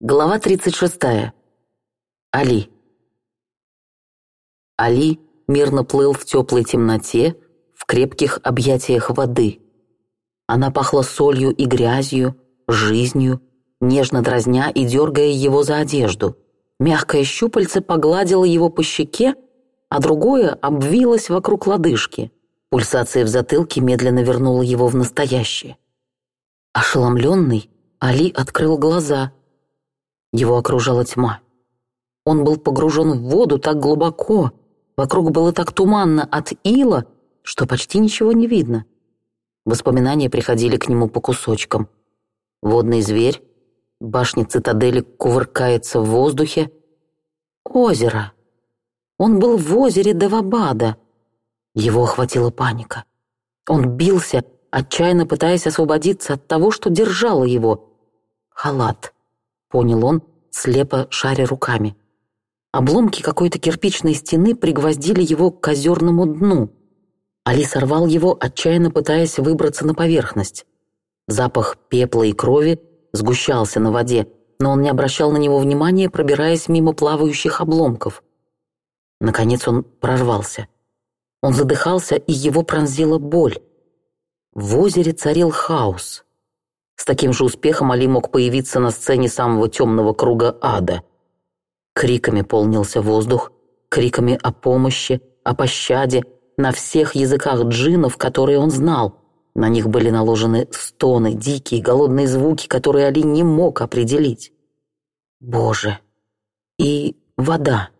Глава 36. Али. Али мирно плыл в теплой темноте, в крепких объятиях воды. Она пахла солью и грязью, жизнью, нежно дразня и дергая его за одежду. Мягкое щупальце погладило его по щеке, а другое обвилось вокруг лодыжки. Пульсация в затылке медленно вернула его в настоящее. Ошеломленный, Али открыл глаза — его окружала тьма. Он был погружен в воду так глубоко, вокруг было так туманно от ила, что почти ничего не видно. Воспоминания приходили к нему по кусочкам. Водный зверь, башня цитадели кувыркается в воздухе. Озеро. Он был в озере Давабада. Его охватила паника. Он бился, отчаянно пытаясь освободиться от того, что держало его. Халат. — понял он, слепо шаря руками. Обломки какой-то кирпичной стены пригвоздили его к озерному дну. Али сорвал его, отчаянно пытаясь выбраться на поверхность. Запах пепла и крови сгущался на воде, но он не обращал на него внимания, пробираясь мимо плавающих обломков. Наконец он прорвался. Он задыхался, и его пронзила боль. В озере царил хаос — с таким же успехом Али мог появиться на сцене самого темного круга ада. Криками полнился воздух, криками о помощи, о пощаде, на всех языках джинов, которые он знал. На них были наложены стоны, дикие, голодные звуки, которые Али не мог определить. Боже! И вода.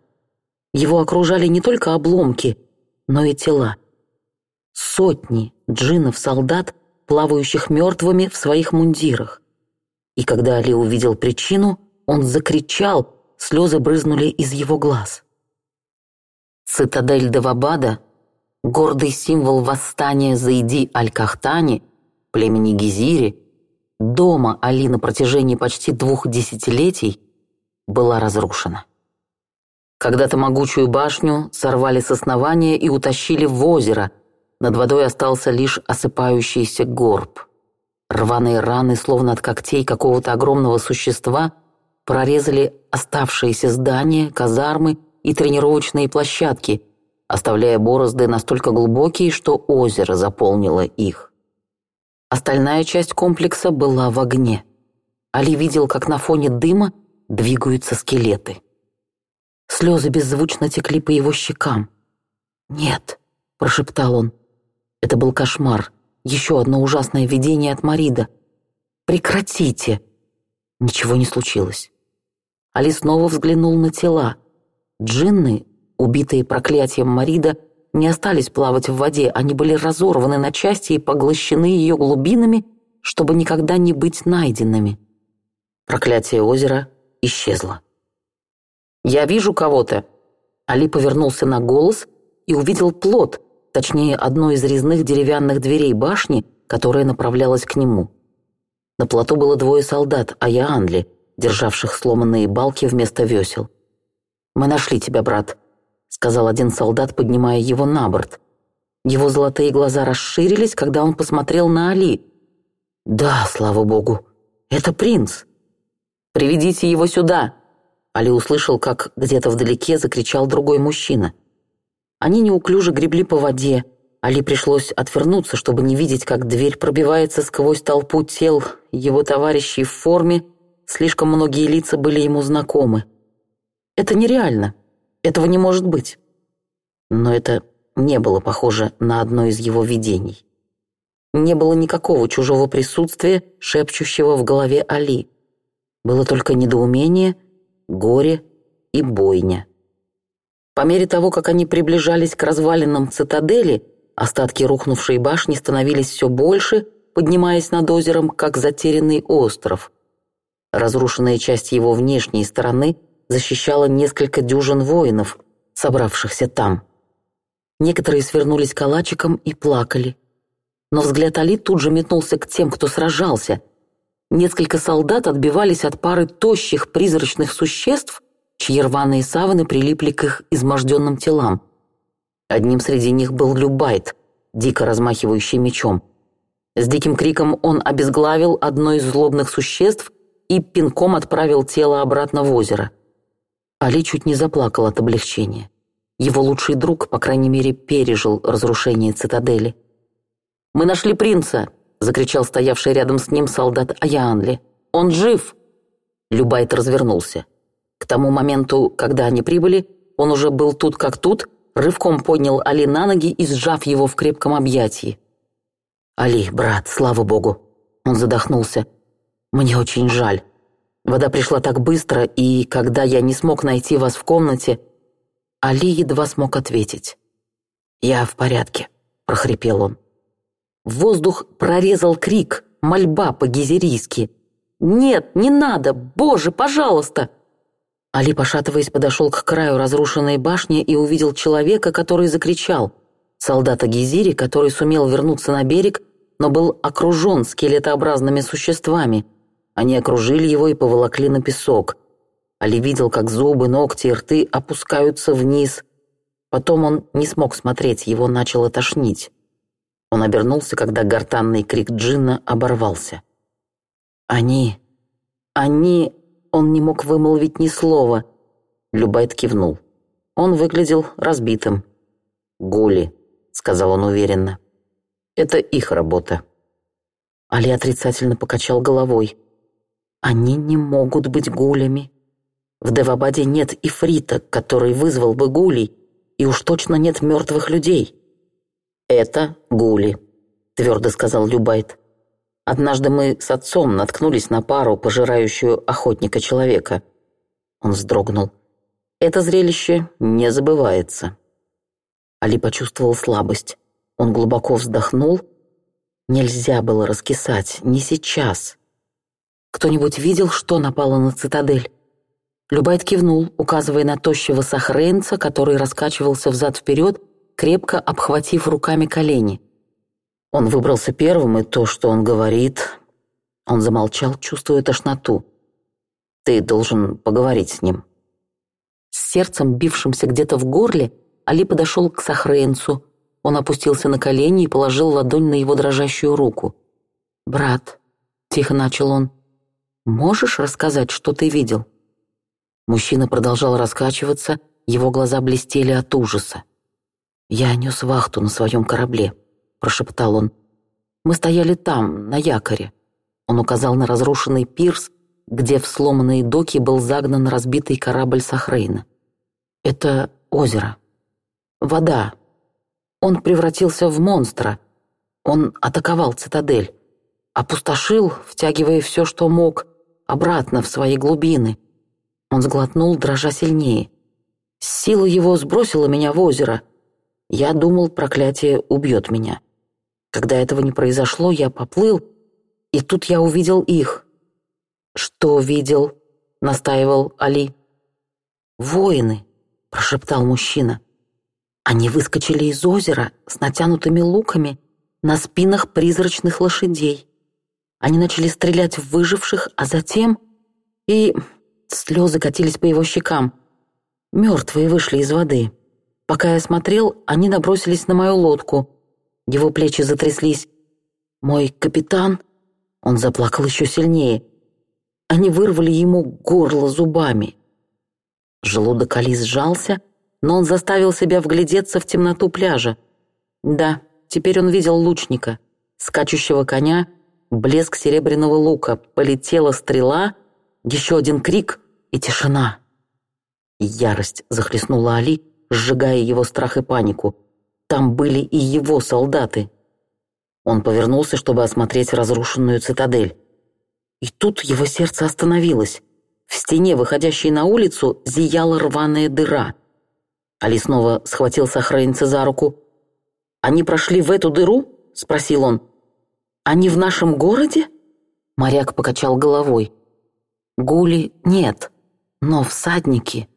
Его окружали не только обломки, но и тела. Сотни джинов-солдат плавающих мертвыми в своих мундирах. И когда Али увидел причину, он закричал, слезы брызнули из его глаз. Цитадель Девабада, гордый символ восстания Заиди Аль-Кахтани, племени Гизири, дома Али на протяжении почти двух десятилетий, была разрушена. Когда-то могучую башню сорвали с основания и утащили в озеро, над водой остался лишь осыпающийся горб. Рваные раны, словно от когтей какого-то огромного существа, прорезали оставшиеся здания, казармы и тренировочные площадки, оставляя борозды настолько глубокие, что озеро заполнило их. Остальная часть комплекса была в огне. Али видел, как на фоне дыма двигаются скелеты. Слезы беззвучно текли по его щекам. «Нет», — прошептал он, это был кошмар. Еще одно ужасное видение от Марида. «Прекратите!» Ничего не случилось. Али снова взглянул на тела. Джинны, убитые проклятием Марида, не остались плавать в воде, они были разорваны на части и поглощены ее глубинами, чтобы никогда не быть найденными. Проклятие озера исчезло. «Я вижу кого-то!» Али повернулся на голос и увидел плод, точнее, одной из резных деревянных дверей башни, которая направлялась к нему. На плоту было двое солдат, а я Анли, державших сломанные балки вместо весел. «Мы нашли тебя, брат», — сказал один солдат, поднимая его на борт. Его золотые глаза расширились, когда он посмотрел на Али. «Да, слава богу, это принц!» «Приведите его сюда!» Али услышал, как где-то вдалеке закричал другой мужчина — они неуклюже гребли по воде. Али пришлось отвернуться, чтобы не видеть, как дверь пробивается сквозь толпу тел его товарищей в форме. Слишком многие лица были ему знакомы. Это нереально. Этого не может быть. Но это не было похоже на одно из его видений. Не было никакого чужого присутствия, шепчущего в голове Али. Было только недоумение, горе и бойня. По мере того, как они приближались к развалинам цитадели, остатки рухнувшей башни становились все больше, поднимаясь над озером, как затерянный остров. Разрушенная часть его внешней стороны защищала несколько дюжин воинов, собравшихся там. Некоторые свернулись калачиком и плакали. Но взгляд Али тут же метнулся к тем, кто сражался. Несколько солдат отбивались от пары тощих призрачных существ — чьи рваные саваны прилипли к их изможденным телам. Одним среди них был Любайт, дико размахивающий мечом. С диким криком он обезглавил одно из злобных существ и пинком отправил тело обратно в озеро. Али чуть не заплакал от облегчения. Его лучший друг, по крайней мере, пережил разрушение цитадели. «Мы нашли принца!» — закричал стоявший рядом с ним солдат Аяанли. «Он жив!» Любайт развернулся. К тому моменту, когда они прибыли, он уже был тут как тут, рывком поднял Али на ноги и сжав его в крепком объятии. «Али, брат, слава богу!» Он задохнулся. «Мне очень жаль. Вода пришла так быстро, и когда я не смог найти вас в комнате...» Али едва смог ответить. «Я в порядке», — прохрипел он. В воздух прорезал крик, мольба по-гизерийски. «Нет, не надо! Боже, пожалуйста!» Али, пошатываясь, подошел к краю разрушенной башни и увидел человека, который закричал. Солдата Гизири, который сумел вернуться на берег, но был окружен скелетообразными существами. Они окружили его и поволокли на песок. Али видел, как зубы, ногти и рты опускаются вниз. Потом он не смог смотреть, его начало тошнить. Он обернулся, когда гортанный крик Джинна оборвался. «Они! Они он не мог вымолвить ни слова. Любайт кивнул. Он выглядел разбитым. «Гули», — сказал он уверенно. «Это их работа». Али отрицательно покачал головой. «Они не могут быть гулями. В Девабаде нет ифрита, который вызвал бы гулей, и уж точно нет мертвых людей». «Это гули», — твердо сказал Любайт. Однажды мы с отцом наткнулись на пару, пожирающую охотника-человека. Он вздрогнул. Это зрелище не забывается. Али почувствовал слабость. Он глубоко вздохнул. Нельзя было раскисать, не сейчас. Кто-нибудь видел, что напало на цитадель? Любайт кивнул, указывая на тощего сахрейнца, который раскачивался взад-вперед, крепко обхватив руками колени. Он выбрался первым, и то, что он говорит... Он замолчал, чувствуя тошноту. Ты должен поговорить с ним. С сердцем, бившимся где-то в горле, Али подошел к Сахрейнцу. Он опустился на колени и положил ладонь на его дрожащую руку. «Брат», — тихо начал он, — «можешь рассказать, что ты видел?» Мужчина продолжал раскачиваться, его глаза блестели от ужаса. «Я нес вахту на своем корабле», — прошептал он. «Мы стояли там, на якоре». Он указал на разрушенный пирс, где в сломанные доки был загнан разбитый корабль Сахрейна. «Это озеро. Вода. Он превратился в монстра. Он атаковал цитадель. Опустошил, втягивая все, что мог, обратно в свои глубины». Он сглотнул, дрожа сильнее. Сила его сбросила меня в озеро. Я думал, проклятие убьет меня. Когда этого не произошло, я поплыл, и тут я увидел их. «Что видел?» — настаивал Али. «Воины», — прошептал мужчина. Они выскочили из озера с натянутыми луками на спинах призрачных лошадей. Они начали стрелять в выживших, а затем... И слезы катились по его щекам. Мертвые вышли из воды. Пока я смотрел, они набросились на мою лодку — его плечи затряслись. «Мой капитан?» Он заплакал еще сильнее. Они вырвали ему горло зубами. Желудок Али сжался, но он заставил себя вглядеться в темноту пляжа. Да, теперь он видел лучника, скачущего коня, блеск серебряного лука, полетела стрела, еще один крик и тишина. Ярость захлестнула Али, сжигая его страх и панику — там были и его солдаты. Он повернулся, чтобы осмотреть разрушенную цитадель. И тут его сердце остановилось. В стене, выходящей на улицу, зияла рваная дыра. Али снова схватил сохранница за руку. «Они прошли в эту дыру?» — спросил он. «Они в нашем городе?» Моряк покачал головой. «Гули нет, но всадники...»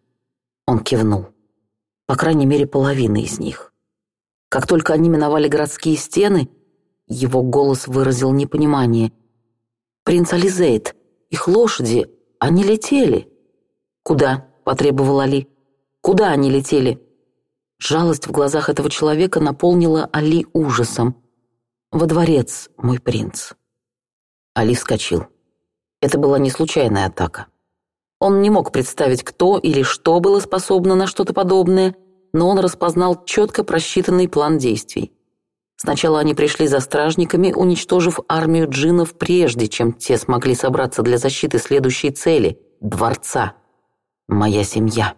Он кивнул. «По крайней мере, половина из них». Как только они миновали городские стены, его голос выразил непонимание. «Принц Ализейд, их лошади, они летели». «Куда?» — потребовал Али. «Куда они летели?» Жалость в глазах этого человека наполнила Али ужасом. «Во дворец, мой принц». Али вскочил. Это была не случайная атака. Он не мог представить, кто или что было способно на что-то подобное, но он распознал четко просчитанный план действий. Сначала они пришли за стражниками, уничтожив армию джинов прежде, чем те смогли собраться для защиты следующей цели – дворца. «Моя семья.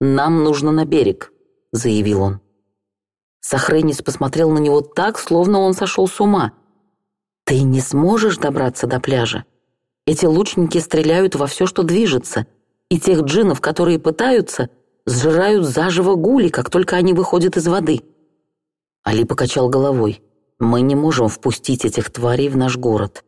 Нам нужно на берег», – заявил он. Сохренис посмотрел на него так, словно он сошел с ума. «Ты не сможешь добраться до пляжа. Эти лучники стреляют во все, что движется, и тех джинов, которые пытаются, сжирают заживо гули, как только они выходят из воды». Али покачал головой. «Мы не можем впустить этих тварей в наш город».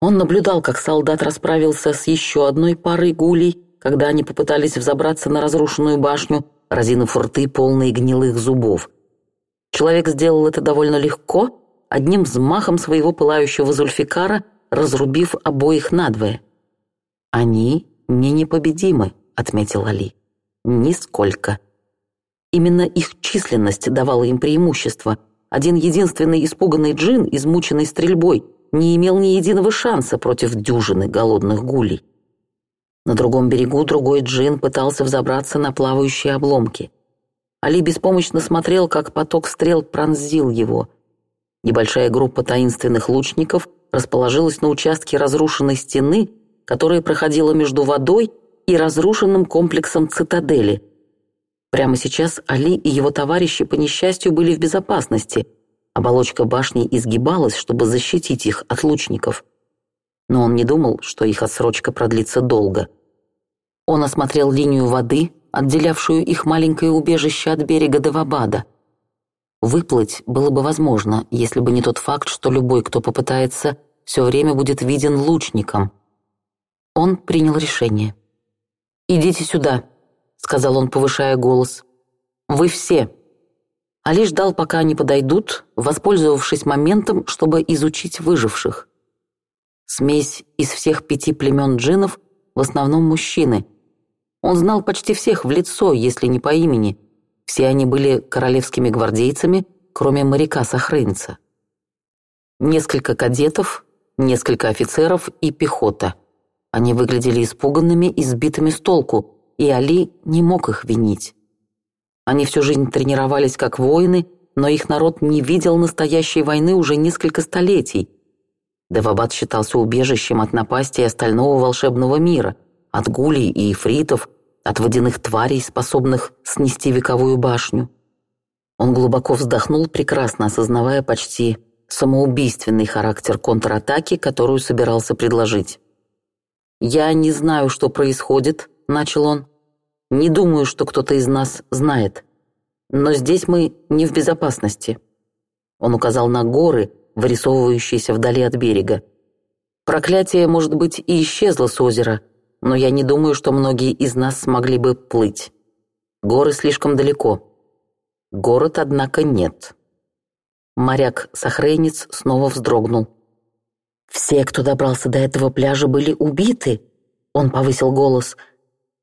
Он наблюдал, как солдат расправился с еще одной парой гулей, когда они попытались взобраться на разрушенную башню, разинув рты, полные гнилых зубов. Человек сделал это довольно легко, одним взмахом своего пылающего зульфикара, разрубив обоих надвое. «Они не непобедимы», — отметил Али. Нисколько. Именно их численность давала им преимущество. Один единственный испуганный джин, измученный стрельбой, не имел ни единого шанса против дюжины голодных гулей. На другом берегу другой джин пытался взобраться на плавающие обломки. Али беспомощно смотрел, как поток стрел пронзил его. Небольшая группа таинственных лучников расположилась на участке разрушенной стены, которая проходила между водой и разрушенным комплексом цитадели. Прямо сейчас Али и его товарищи по несчастью были в безопасности. Оболочка башни изгибалась, чтобы защитить их от лучников. Но он не думал, что их отсрочка продлится долго. Он осмотрел линию воды, отделявшую их маленькое убежище от берега Девабада. Выплыть было бы возможно, если бы не тот факт, что любой, кто попытается, все время будет виден лучником. Он принял решение идите сюда», — сказал он, повышая голос. «Вы все». Али ждал, пока они подойдут, воспользовавшись моментом, чтобы изучить выживших. Смесь из всех пяти племен джинов, в основном мужчины. Он знал почти всех в лицо, если не по имени. Все они были королевскими гвардейцами, кроме моряка-сохрынца. Несколько кадетов, несколько офицеров и пехота — они выглядели испуганными и сбитыми с толку, и Али не мог их винить. Они всю жизнь тренировались как воины, но их народ не видел настоящей войны уже несколько столетий. Девабад считался убежищем от напасти остального волшебного мира, от гулей и эфритов, от водяных тварей, способных снести вековую башню. Он глубоко вздохнул, прекрасно осознавая почти самоубийственный характер контратаки, которую собирался предложить. «Я не знаю, что происходит», — начал он. «Не думаю, что кто-то из нас знает. Но здесь мы не в безопасности». Он указал на горы, вырисовывающиеся вдали от берега. «Проклятие, может быть, и исчезло с озера, но я не думаю, что многие из нас смогли бы плыть. Горы слишком далеко. Город, однако, нет». Моряк-сохрейнец снова вздрогнул. Все, кто добрался до этого пляжа, были убиты. Он повысил голос.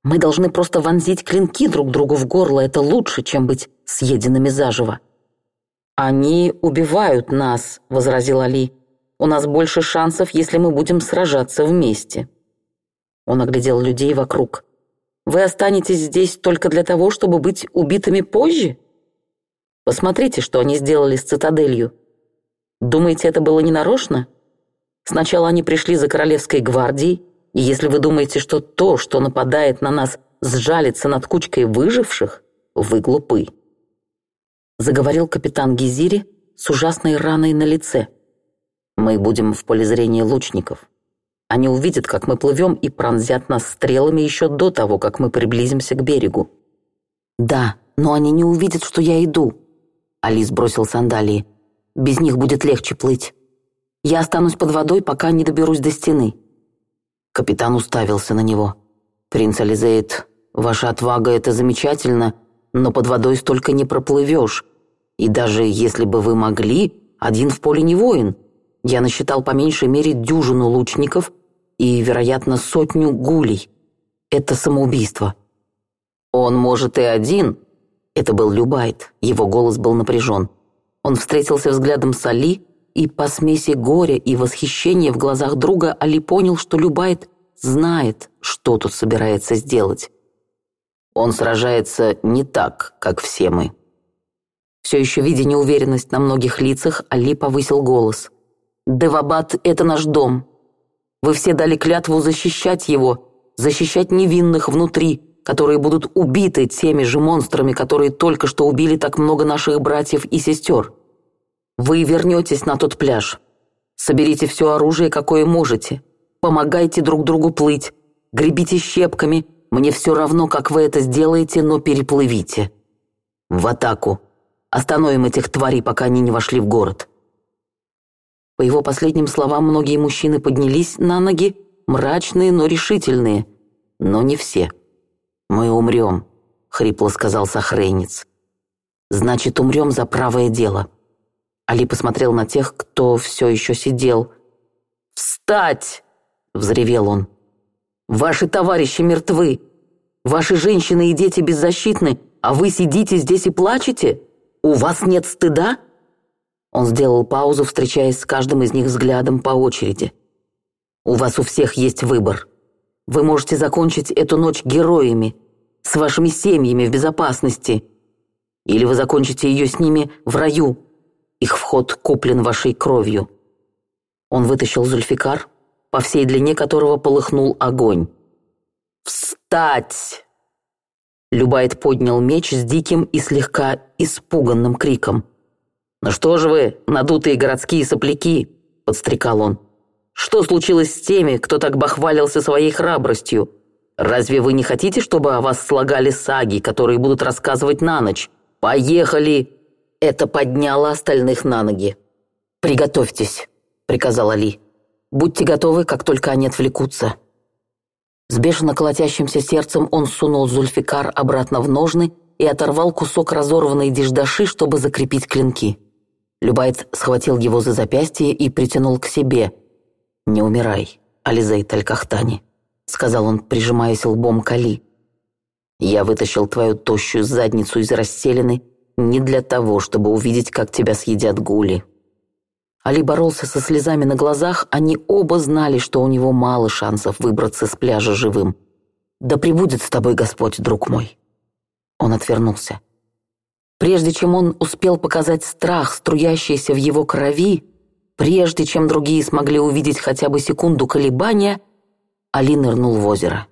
Мы должны просто вонзить клинки друг другу в горло. Это лучше, чем быть съеденными заживо. «Они убивают нас», — возразил Али. «У нас больше шансов, если мы будем сражаться вместе». Он оглядел людей вокруг. «Вы останетесь здесь только для того, чтобы быть убитыми позже?» «Посмотрите, что они сделали с цитаделью. Думаете, это было ненарочно?» Сначала они пришли за королевской гвардией, и если вы думаете, что то, что нападает на нас, сжалится над кучкой выживших, вы глупы. Заговорил капитан Гизири с ужасной раной на лице. Мы будем в поле зрения лучников. Они увидят, как мы плывем, и пронзят нас стрелами еще до того, как мы приблизимся к берегу. Да, но они не увидят, что я иду. Алис бросил сандалии. Без них будет легче плыть. Я останусь под водой, пока не доберусь до стены». Капитан уставился на него. «Принц Ализеет, ваша отвага — это замечательно, но под водой столько не проплывешь. И даже если бы вы могли, один в поле не воин. Я насчитал по меньшей мере дюжину лучников и, вероятно, сотню гулей. Это самоубийство». «Он, может, и один?» Это был Любайт, его голос был напряжен. Он встретился взглядом с Али, и по смеси горя и восхищения в глазах друга Али понял, что Любайт знает, что тут собирается сделать. Он сражается не так, как все мы. Все еще видя неуверенность на многих лицах, Али повысил голос. «Девабад — это наш дом. Вы все дали клятву защищать его, защищать невинных внутри, которые будут убиты теми же монстрами, которые только что убили так много наших братьев и сестер. Вы вернетесь на тот пляж. Соберите все оружие, какое можете. Помогайте друг другу плыть. Гребите щепками. Мне все равно, как вы это сделаете, но переплывите. В атаку. Остановим этих тварей, пока они не вошли в город. По его последним словам, многие мужчины поднялись на ноги, мрачные, но решительные. Но не все. «Мы умрем», — хрипло сказал Сахрейниц. «Значит, умрем за правое дело». Али посмотрел на тех, кто все еще сидел. «Встать!» — взревел он. «Ваши товарищи мертвы! Ваши женщины и дети беззащитны, а вы сидите здесь и плачете? У вас нет стыда?» Он сделал паузу, встречаясь с каждым из них взглядом по очереди. «У вас у всех есть выбор. Вы можете закончить эту ночь героями, с вашими семьями в безопасности, или вы закончите ее с ними в раю». Их вход куплен вашей кровью». Он вытащил зульфикар, по всей длине которого полыхнул огонь. «Встать!» Любайт поднял меч с диким и слегка испуганным криком. «Ну что же вы, надутые городские сопляки!» — подстрекал он. «Что случилось с теми, кто так бахвалился своей храбростью? Разве вы не хотите, чтобы о вас слагали саги, которые будут рассказывать на ночь? Поехали!» Это подняло остальных на ноги. «Приготовьтесь», — приказал Али. «Будьте готовы, как только они отвлекутся». С бешено колотящимся сердцем он сунул Зульфикар обратно в ножны и оторвал кусок разорванной деждаши, чтобы закрепить клинки. Любайт схватил его за запястье и притянул к себе. «Не умирай, Ализейт Аль-Кахтани», — сказал он, прижимаясь лбом к Али. «Я вытащил твою тощую задницу из расселины не для того, чтобы увидеть, как тебя съедят гули. Али боролся со слезами на глазах, они оба знали, что у него мало шансов выбраться с пляжа живым. «Да пребудет с тобой Господь, друг мой!» Он отвернулся. Прежде чем он успел показать страх, струящийся в его крови, прежде чем другие смогли увидеть хотя бы секунду колебания, Али нырнул в озеро.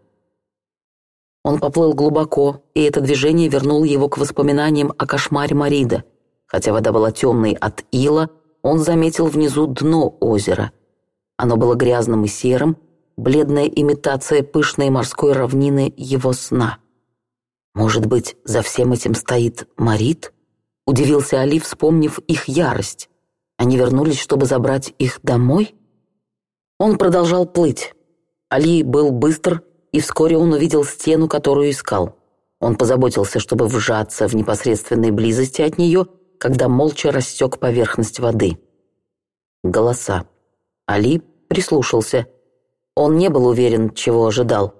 Он поплыл глубоко, и это движение вернуло его к воспоминаниям о кошмаре Марида. Хотя вода была темной от ила, он заметил внизу дно озера. Оно было грязным и серым, бледная имитация пышной морской равнины его сна. «Может быть, за всем этим стоит Марид? — удивился Али, вспомнив их ярость. «Они вернулись, чтобы забрать их домой?» Он продолжал плыть. Али был быстр, и вскоре он увидел стену, которую искал. Он позаботился, чтобы вжаться в непосредственной близости от нее, когда молча растек поверхность воды. Голоса. Али прислушался. Он не был уверен, чего ожидал.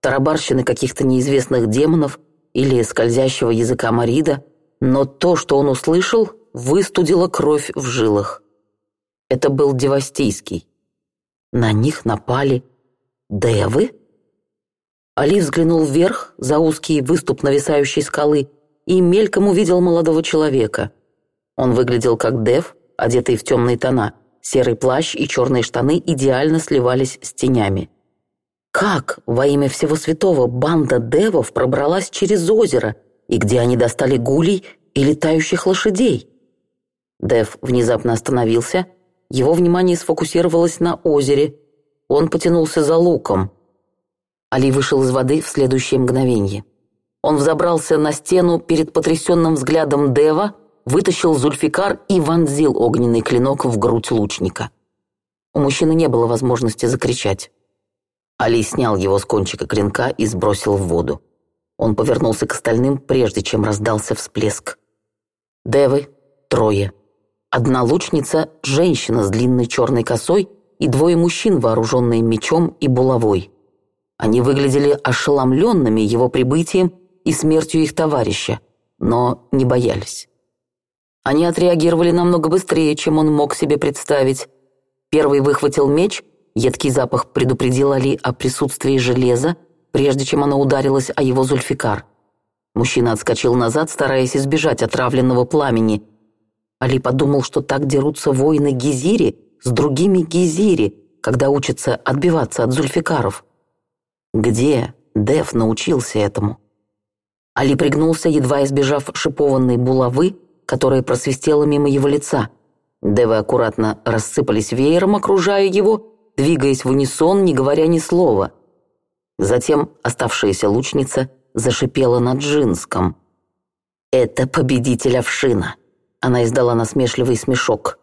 Тарабарщины каких-то неизвестных демонов или скользящего языка Марида, но то, что он услышал, выстудило кровь в жилах. Это был Девастийский. На них напали «Девы?» Али взглянул вверх, за узкий выступ нависающей скалы, и мельком увидел молодого человека. Он выглядел как Дев, одетый в темные тона. Серый плащ и черные штаны идеально сливались с тенями. Как во имя всего святого банда Девов пробралась через озеро, и где они достали гулей и летающих лошадей? Дев внезапно остановился, его внимание сфокусировалось на озере. Он потянулся за луком – Али вышел из воды в следующее мгновение. Он взобрался на стену перед потрясенным взглядом Дева, вытащил Зульфикар и вонзил огненный клинок в грудь лучника. У мужчины не было возможности закричать. Али снял его с кончика клинка и сбросил в воду. Он повернулся к остальным, прежде чем раздался всплеск. Девы — трое. Одна лучница — женщина с длинной черной косой и двое мужчин, вооруженные мечом и булавой — они выглядели ошеломленными его прибытием и смертью их товарища, но не боялись. Они отреагировали намного быстрее, чем он мог себе представить. Первый выхватил меч, едкий запах предупредил Али о присутствии железа, прежде чем оно ударилось о его зульфикар. Мужчина отскочил назад, стараясь избежать отравленного пламени. Али подумал, что так дерутся воины Гизири с другими Гизири, когда учатся отбиваться от зульфикаров. Где Дев научился этому? Али пригнулся, едва избежав шипованной булавы, которая просвистела мимо его лица. Девы аккуратно рассыпались веером, окружая его, двигаясь в унисон, не говоря ни слова. Затем оставшаяся лучница зашипела на джинском. «Это победитель овшина!» Она издала насмешливый смешок.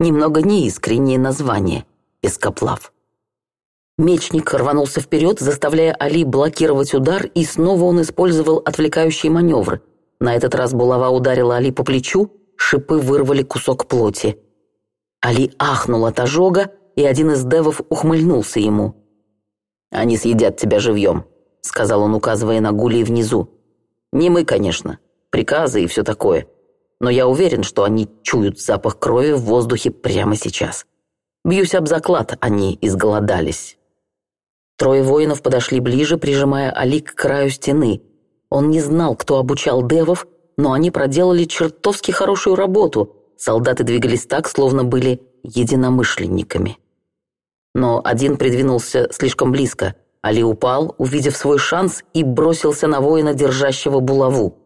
Немного неискреннее название «Ископлав». Мечник рванулся вперед, заставляя Али блокировать удар, и снова он использовал отвлекающие маневры. На этот раз булава ударила Али по плечу, шипы вырвали кусок плоти. Али ахнул от ожога, и один из девов ухмыльнулся ему. «Они съедят тебя живьем», — сказал он, указывая на Гули внизу. «Не мы, конечно, приказы и все такое, но я уверен, что они чуют запах крови в воздухе прямо сейчас. Бьюсь об заклад, они изголодались». Трое воинов подошли ближе, прижимая Али к краю стены. Он не знал, кто обучал девов, но они проделали чертовски хорошую работу. Солдаты двигались так, словно были единомышленниками. Но один придвинулся слишком близко. Али упал, увидев свой шанс, и бросился на воина, держащего булаву.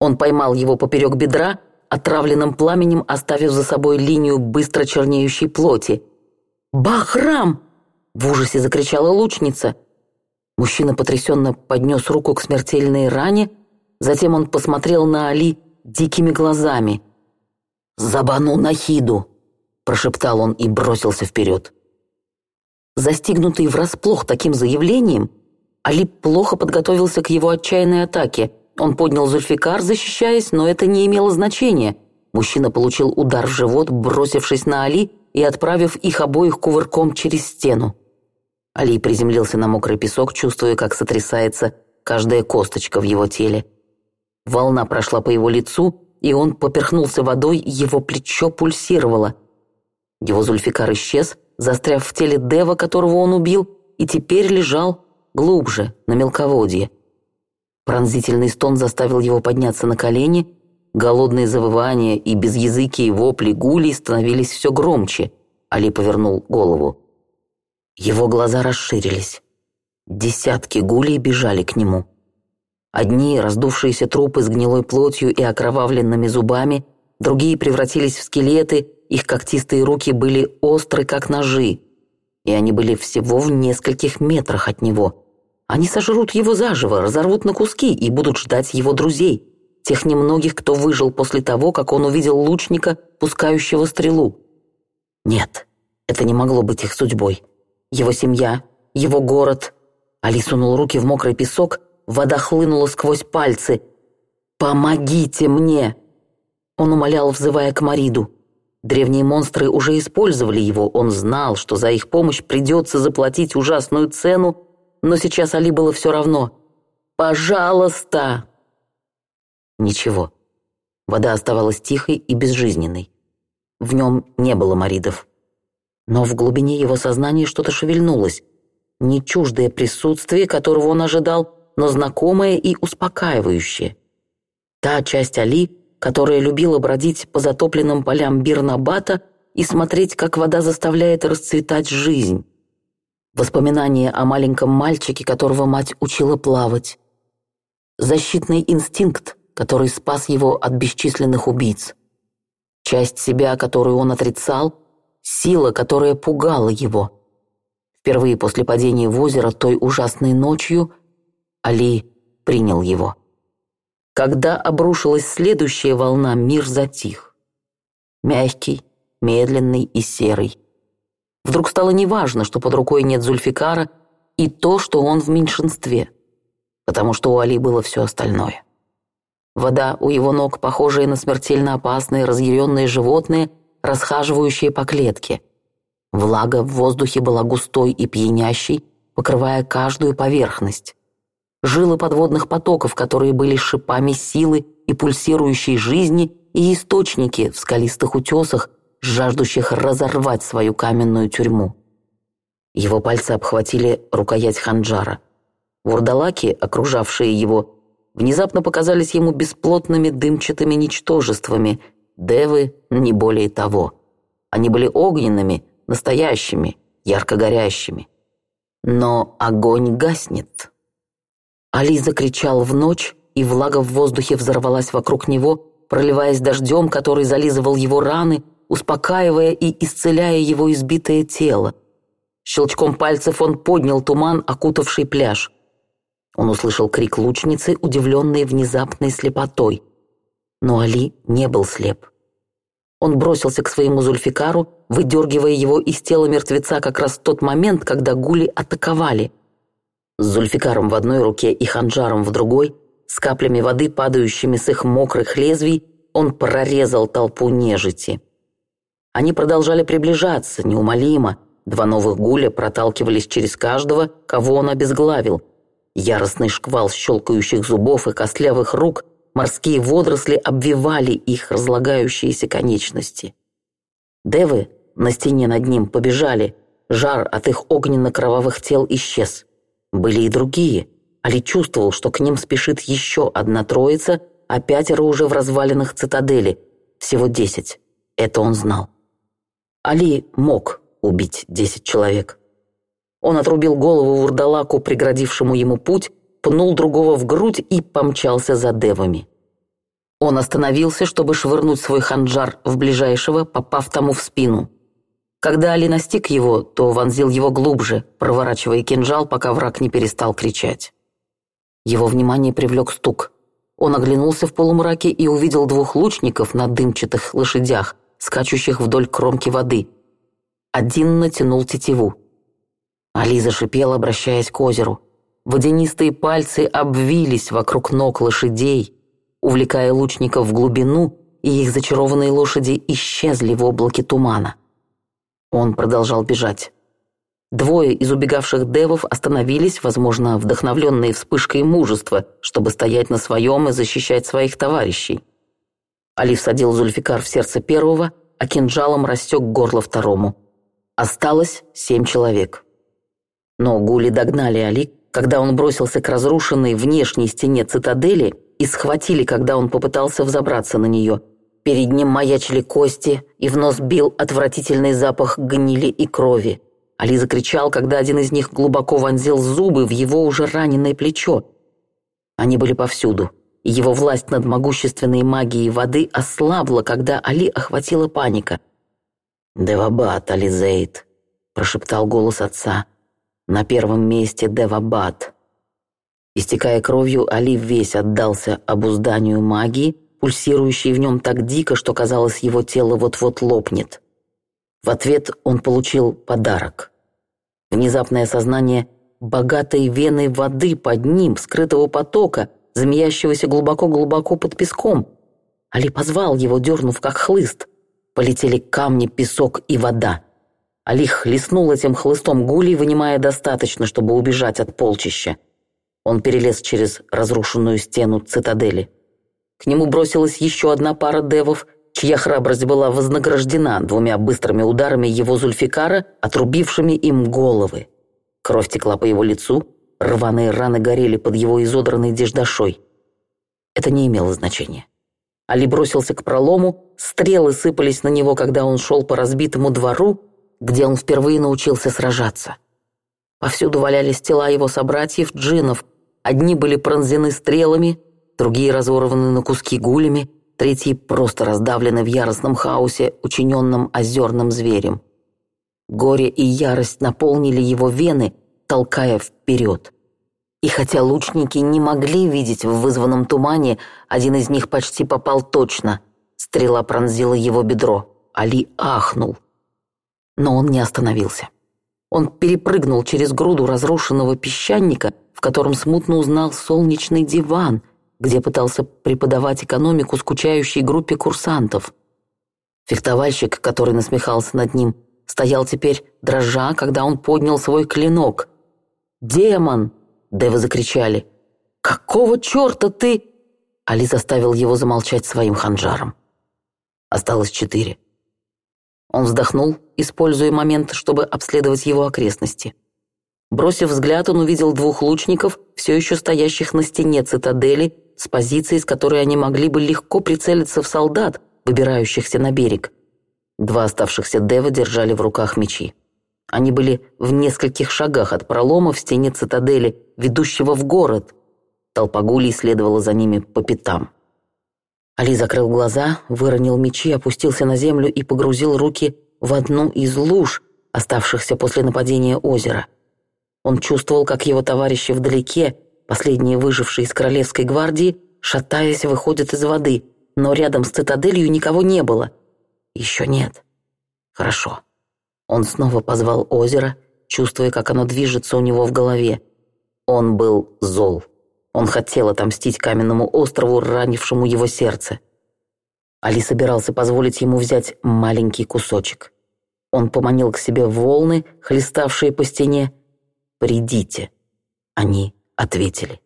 Он поймал его поперек бедра, отравленным пламенем оставив за собой линию быстро чернеющей плоти. «Бахрам!» В ужасе закричала лучница. Мужчина потрясенно поднес руку к смертельной ране, затем он посмотрел на Али дикими глазами. «Забану Нахиду!» – прошептал он и бросился вперед. Застигнутый врасплох таким заявлением, Али плохо подготовился к его отчаянной атаке. Он поднял Зульфикар, защищаясь, но это не имело значения. Мужчина получил удар в живот, бросившись на Али и отправив их обоих кувырком через стену. Али приземлился на мокрый песок, чувствуя, как сотрясается каждая косточка в его теле. Волна прошла по его лицу, и он поперхнулся водой, его плечо пульсировало. Его зульфикар исчез, застряв в теле Дева, которого он убил, и теперь лежал глубже, на мелководье. Пронзительный стон заставил его подняться на колени, голодные завывания и безязыкие вопли гулей становились все громче. Али повернул голову. Его глаза расширились. Десятки гулей бежали к нему. Одни — раздувшиеся трупы с гнилой плотью и окровавленными зубами, другие превратились в скелеты, их когтистые руки были остры, как ножи, и они были всего в нескольких метрах от него. Они сожрут его заживо, разорвут на куски и будут ждать его друзей, тех немногих, кто выжил после того, как он увидел лучника, пускающего стрелу. Нет, это не могло быть их судьбой его семья, его город. Али сунул руки в мокрый песок, вода хлынула сквозь пальцы. «Помогите мне!» Он умолял, взывая к Мариду. Древние монстры уже использовали его, он знал, что за их помощь придется заплатить ужасную цену, но сейчас Али было все равно. «Пожалуйста!» Ничего. Вода оставалась тихой и безжизненной. В нем не было маридов. Но в глубине его сознания что-то шевельнулось, не чуждое присутствие, которого он ожидал, но знакомое и успокаивающее. Та часть Али, которая любила бродить по затопленным полям Бирнабата и смотреть, как вода заставляет расцветать жизнь. Воспоминания о маленьком мальчике, которого мать учила плавать. Защитный инстинкт, который спас его от бесчисленных убийц. Часть себя, которую он отрицал, сила, которая пугала его. Впервые после падения в озеро той ужасной ночью Али принял его. Когда обрушилась следующая волна, мир затих. Мягкий, медленный и серый. Вдруг стало неважно, что под рукой нет Зульфикара и то, что он в меньшинстве, потому что у Али было все остальное. Вода у его ног, похожая на смертельно опасные разъяренные животные – расхаживающие по клетке. Влага в воздухе была густой и пьянящей, покрывая каждую поверхность. Жилы подводных потоков, которые были шипами силы и пульсирующей жизни, и источники в скалистых утесах, жаждущих разорвать свою каменную тюрьму. Его пальцы обхватили рукоять ханджара. Вурдалаки, окружавшие его, внезапно показались ему бесплотными дымчатыми ничтожествами — девы не более того. Они были огненными, настоящими, ярко горящими. Но огонь гаснет. Али закричал в ночь, и влага в воздухе взорвалась вокруг него, проливаясь дождем, который зализывал его раны, успокаивая и исцеляя его избитое тело. Щелчком пальцев он поднял туман, окутавший пляж. Он услышал крик лучницы, удивленной внезапной слепотой – но Али не был слеп. Он бросился к своему Зульфикару, выдергивая его из тела мертвеца как раз в тот момент, когда гули атаковали. С Зульфикаром в одной руке и ханжаром в другой, с каплями воды, падающими с их мокрых лезвий, он прорезал толпу нежити. Они продолжали приближаться, неумолимо. Два новых гуля проталкивались через каждого, кого он обезглавил. Яростный шквал щелкающих зубов и костлявых рук Морские водоросли обвивали их разлагающиеся конечности. Девы на стене над ним побежали, жар от их огненно-кровавых тел исчез. Были и другие. Али чувствовал, что к ним спешит еще одна троица, а пятеро уже в развалинах цитадели. Всего десять. Это он знал. Али мог убить десять человек. Он отрубил голову вурдалаку, преградившему ему путь, пнул другого в грудь и помчался за девами. Он остановился, чтобы швырнуть свой ханджар в ближайшего, попав тому в спину. Когда Али настиг его, то вонзил его глубже, проворачивая кинжал, пока враг не перестал кричать. Его внимание привлек стук. Он оглянулся в полумраке и увидел двух лучников на дымчатых лошадях, скачущих вдоль кромки воды. Один натянул тетиву. Али зашипел, обращаясь к озеру. Водянистые пальцы обвились вокруг ног лошадей, увлекая лучников в глубину, и их зачарованные лошади исчезли в облаке тумана. Он продолжал бежать. Двое из убегавших девов остановились, возможно, вдохновленные вспышкой мужества, чтобы стоять на своем и защищать своих товарищей. Али всадил Зульфикар в сердце первого, а кинжалом растек горло второму. Осталось семь человек. Но гули догнали Али, когда он бросился к разрушенной внешней стене цитадели и схватили, когда он попытался взобраться на нее. Перед ним маячили кости, и в нос бил отвратительный запах гнили и крови. Али закричал, когда один из них глубоко вонзил зубы в его уже раненое плечо. Они были повсюду. и Его власть над могущественной магией воды ослабла, когда Али охватила паника. «Девабат, Ализейд», — прошептал голос отца, — на первом месте Девабад. Истекая кровью, Али весь отдался обузданию магии, пульсирующей в нем так дико, что казалось, его тело вот-вот лопнет. В ответ он получил подарок. Внезапное сознание богатой вены воды под ним, скрытого потока, змеящегося глубоко-глубоко под песком. Али позвал его, дернув как хлыст. Полетели камни, песок и вода. Алих хлестнул этим хлыстом гулей, вынимая достаточно, чтобы убежать от полчища. Он перелез через разрушенную стену цитадели. К нему бросилась еще одна пара девов, чья храбрость была вознаграждена двумя быстрыми ударами его Зульфикара, отрубившими им головы. Кровь текла по его лицу, рваные раны горели под его изодранной деждашой. Это не имело значения. Али бросился к пролому, стрелы сыпались на него, когда он шел по разбитому двору, где он впервые научился сражаться. Повсюду валялись тела его собратьев, джинов. Одни были пронзены стрелами, другие разорваны на куски гулями, третьи просто раздавлены в яростном хаосе, учиненном озерным зверем. Горе и ярость наполнили его вены, толкая вперед. И хотя лучники не могли видеть в вызванном тумане, один из них почти попал точно. Стрела пронзила его бедро. Али ахнул. Но он не остановился. Он перепрыгнул через груду разрушенного песчаника, в котором смутно узнал солнечный диван, где пытался преподавать экономику скучающей группе курсантов. Фехтовальщик, который насмехался над ним, стоял теперь дрожа, когда он поднял свой клинок. «Демон!» — Девы закричали. «Какого черта ты...» Али заставил его замолчать своим ханжаром. Осталось четыре. Он вздохнул, используя момент, чтобы обследовать его окрестности. Бросив взгляд, он увидел двух лучников, все еще стоящих на стене цитадели, с позиции, с которой они могли бы легко прицелиться в солдат, выбирающихся на берег. Два оставшихся Дева держали в руках мечи. Они были в нескольких шагах от пролома в стене цитадели, ведущего в город. Толпа гулей следовала за ними по пятам. Али закрыл глаза, выронил мечи, опустился на землю и погрузил руки в одну из луж, оставшихся после нападения озера. Он чувствовал, как его товарищи вдалеке, последние выжившие из Королевской гвардии, шатаясь, выходят из воды, но рядом с цитаделью никого не было. Еще нет. Хорошо. Он снова позвал озеро, чувствуя, как оно движется у него в голове. Он был зол. Он хотел отомстить каменному острову, ранившему его сердце. Али собирался позволить ему взять маленький кусочек. Он поманил к себе волны, хлеставшие по стене. «Придите!» Они ответили.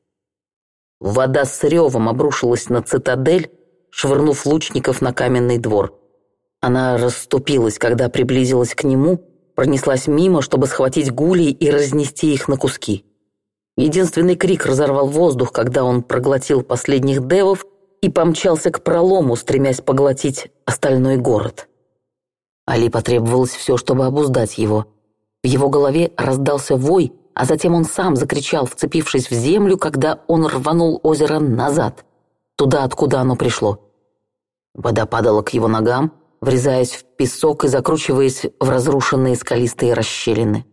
Вода с ревом обрушилась на цитадель, швырнув лучников на каменный двор. Она расступилась, когда приблизилась к нему, пронеслась мимо, чтобы схватить гулей и разнести их на куски. Единственный крик разорвал воздух, когда он проглотил последних девов и помчался к пролому, стремясь поглотить остальной город. Али потребовалось все, чтобы обуздать его. В его голове раздался вой, а затем он сам закричал, вцепившись в землю, когда он рванул озеро назад, туда, откуда оно пришло. Вода падала к его ногам, врезаясь в песок и закручиваясь в разрушенные скалистые расщелины.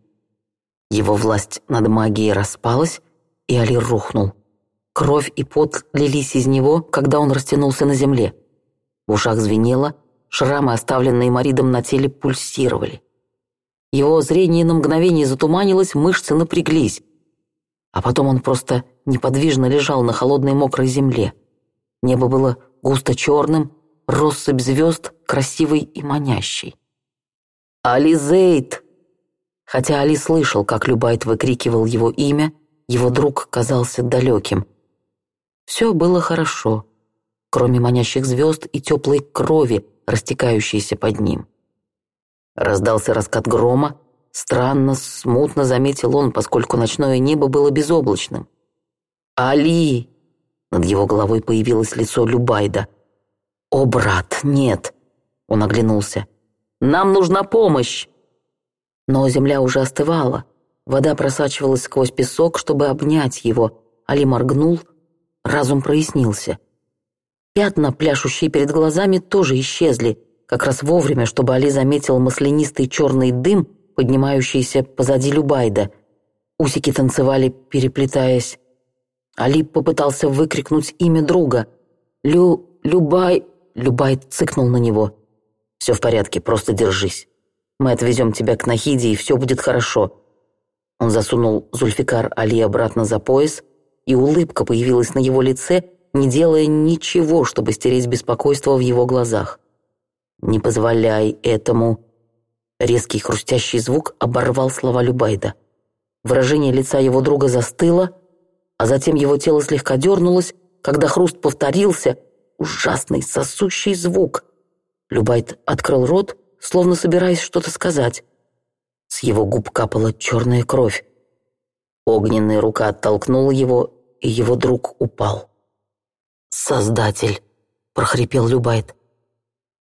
Его власть над магией распалась, и Али рухнул. Кровь и пот лились из него, когда он растянулся на земле. В ушах звенело, шрамы, оставленные Маридом на теле, пульсировали. Его зрение на мгновение затуманилось, мышцы напряглись. А потом он просто неподвижно лежал на холодной мокрой земле. Небо было густо черным, россыпь звезд красивой и манящей. «Ализейд!» Хотя Али слышал, как Любайт выкрикивал его имя, его друг казался далеким. Все было хорошо, кроме манящих звезд и теплой крови, растекающейся под ним. Раздался раскат грома. Странно, смутно заметил он, поскольку ночное небо было безоблачным. «Али!» Над его головой появилось лицо Любайда. «О, брат, нет!» Он оглянулся. «Нам нужна помощь!» Но земля уже остывала. Вода просачивалась сквозь песок, чтобы обнять его. Али моргнул. Разум прояснился. Пятна, пляшущие перед глазами, тоже исчезли. Как раз вовремя, чтобы Али заметил маслянистый черный дым, поднимающийся позади Любайда. Усики танцевали, переплетаясь. Али попытался выкрикнуть имя друга. «Лю... Любай...» Любай цыкнул на него. «Все в порядке, просто держись». Мы отвезем тебя к Нахиде, и все будет хорошо». Он засунул Зульфикар Али обратно за пояс, и улыбка появилась на его лице, не делая ничего, чтобы стереть беспокойство в его глазах. «Не позволяй этому...» Резкий хрустящий звук оборвал слова Любайда. Выражение лица его друга застыло, а затем его тело слегка дернулось, когда хруст повторился, ужасный сосущий звук. Любайт открыл рот, словно собираясь что-то сказать. С его губ капала черная кровь. Огненная рука оттолкнула его, и его друг упал. «Создатель!» — прохрипел Любайт.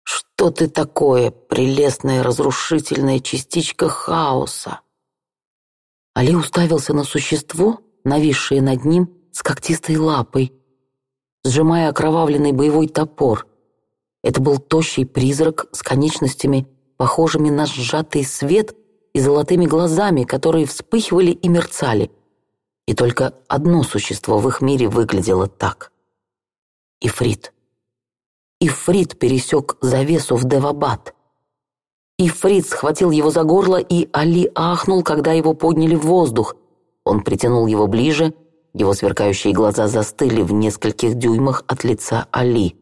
«Что ты такое, прелестная разрушительная частичка хаоса?» Али уставился на существо, нависшее над ним с когтистой лапой, сжимая окровавленный боевой топор — это был тощий призрак с конечностями, похожими на сжатый свет и золотыми глазами, которые вспыхивали и мерцали. И только одно существо в их мире выглядело так. Ифрит. Ифрит пересек завесу в Девабад. Ифрит схватил его за горло, и Али ахнул, когда его подняли в воздух. Он притянул его ближе, его сверкающие глаза застыли в нескольких дюймах от лица Али.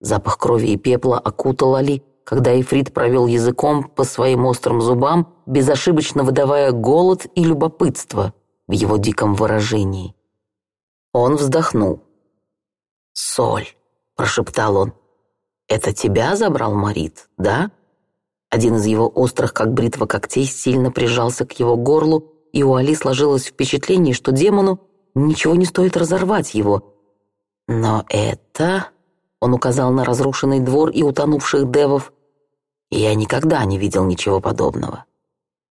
Запах крови и пепла окутал Али, когда Эфрит провел языком по своим острым зубам, безошибочно выдавая голод и любопытство в его диком выражении. Он вздохнул. «Соль», — прошептал он. «Это тебя забрал Марит, да?» Один из его острых, как бритва когтей, сильно прижался к его горлу, и у Али сложилось впечатление, что демону ничего не стоит разорвать его. «Но это...» Он указал на разрушенный двор и утонувших девов. Я никогда не видел ничего подобного.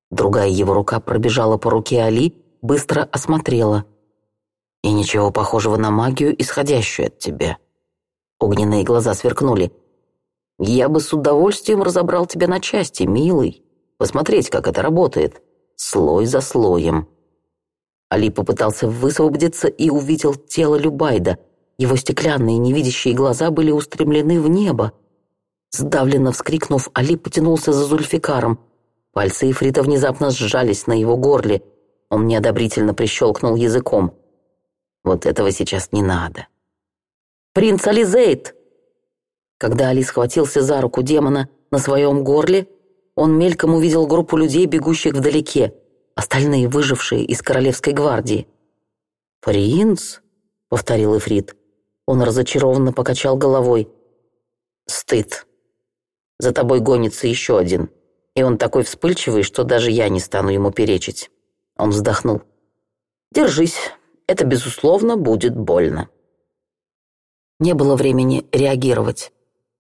Другая его рука пробежала по руке Али, быстро осмотрела. И ничего похожего на магию, исходящую от тебя. Огненные глаза сверкнули. «Я бы с удовольствием разобрал тебя на части, милый. Посмотреть, как это работает. Слой за слоем». Али попытался высвободиться и увидел тело Любайда — его стеклянные невидящие глаза были устремлены в небо. Сдавленно вскрикнув, Али потянулся за Зульфикаром. Пальцы Ифрита внезапно сжались на его горле. Он неодобрительно прищелкнул языком. «Вот этого сейчас не надо». «Принц Ализейд!» Когда Али схватился за руку демона на своем горле, он мельком увидел группу людей, бегущих вдалеке, остальные выжившие из королевской гвардии. «Принц?» — повторил Эфрит. Он разочарованно покачал головой. «Стыд. За тобой гонится еще один. И он такой вспыльчивый, что даже я не стану ему перечить». Он вздохнул. «Держись. Это, безусловно, будет больно». Не было времени реагировать.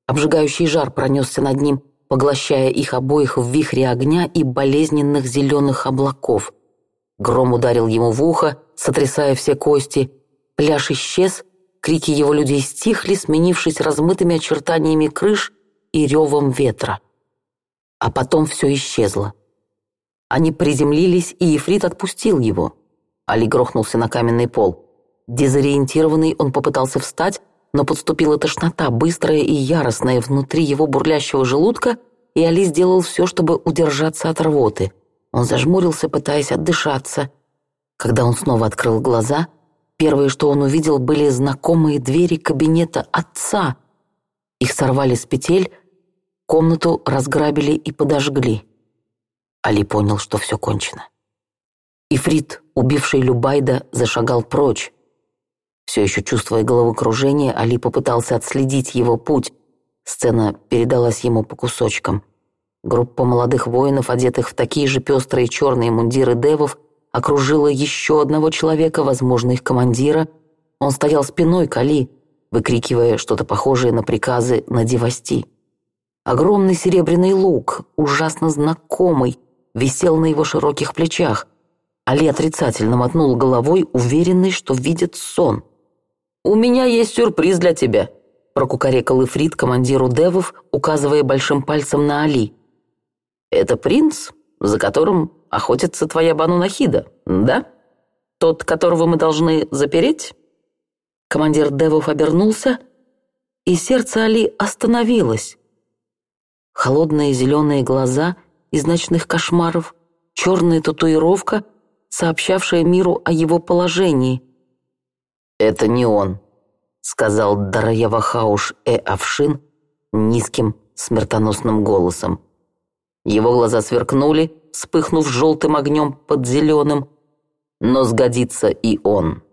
Обжигающий жар пронесся над ним, поглощая их обоих в вихре огня и болезненных зеленых облаков. Гром ударил ему в ухо, сотрясая все кости. Пляж исчез, Крики его людей стихли, сменившись размытыми очертаниями крыш и ревом ветра. А потом все исчезло. Они приземлились, и Ефрит отпустил его. Али грохнулся на каменный пол. Дезориентированный, он попытался встать, но подступила тошнота, быстрая и яростная, внутри его бурлящего желудка, и Али сделал все, чтобы удержаться от рвоты. Он зажмурился, пытаясь отдышаться. Когда он снова открыл глаза — Первое, что он увидел, были знакомые двери кабинета отца. Их сорвали с петель, комнату разграбили и подожгли. Али понял, что все кончено. Ифрит, убивший Любайда, зашагал прочь. Все еще чувствуя головокружение, Али попытался отследить его путь. Сцена передалась ему по кусочкам. Группа молодых воинов, одетых в такие же пестрые черные мундиры девов, окружила еще одного человека, возможно, их командира. Он стоял спиной к Али, выкрикивая что-то похожее на приказы на девасти. Огромный серебряный лук, ужасно знакомый, висел на его широких плечах. Али отрицательно мотнул головой, уверенный, что видит сон. «У меня есть сюрприз для тебя», — прокукарекал Ифрит командиру Девов, указывая большим пальцем на Али. «Это принц, за которым охотится твоя банунахида, да? Тот, которого мы должны запереть?» Командир Девов обернулся, и сердце Али остановилось. Холодные зеленые глаза из ночных кошмаров, черная татуировка, сообщавшая миру о его положении. «Это не он», — сказал Дараявахауш Э. Авшин низким смертоносным голосом. Его глаза сверкнули, вспыхнув желтым огнем под зеленым, но сгодится и он.